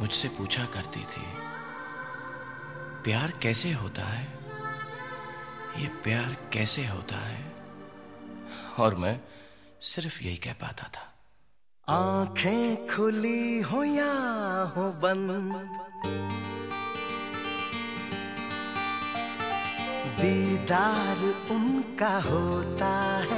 मुझसे पूछा करती थी, प्यार कैसे होता है? ये प्यार कैसे होता है? और मैं सिर्फ़ यही कह पाता था। आँखें खुली हो या हो बंद, दीदार उनका होता है।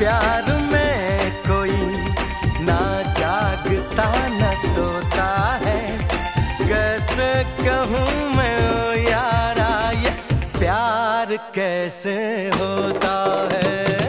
प्यार में कोई ना जागता, न सोता है। कैसे कहूँ मैं, ओ यारा, ये प्यार कैसे होता है?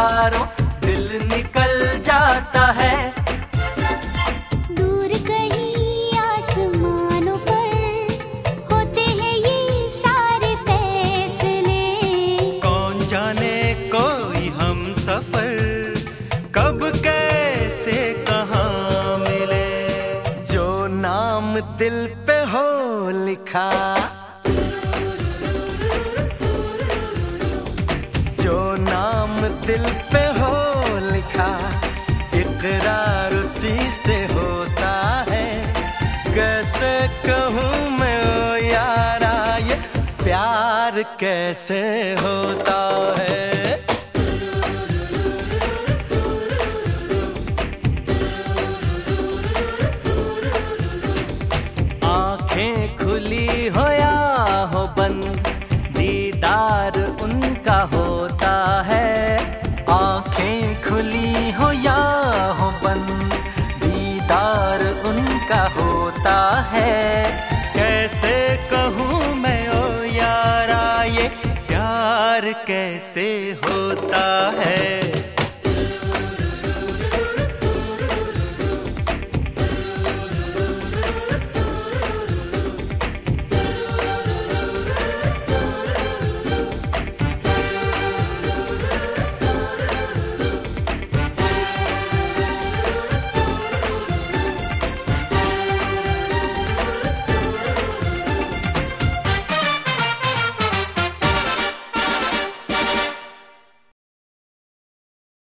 यारों दिल निकल जाता है। दूर कहीं आसमानों पर होते हैं ये सारे फैसले। कौन जाने कोई हम सफ़र कब कैसे कहाँ मिले? जो नाम दिल दिल पे हो लिखा, इकरार उसी से होता है। कैसे कहूँ मैं, ओ यारा, ये प्यार कैसे होता है? आँखें खुली हो या हो है। कैसे कहूँ मैं ओ यारा ये प्यार कैसे होता है?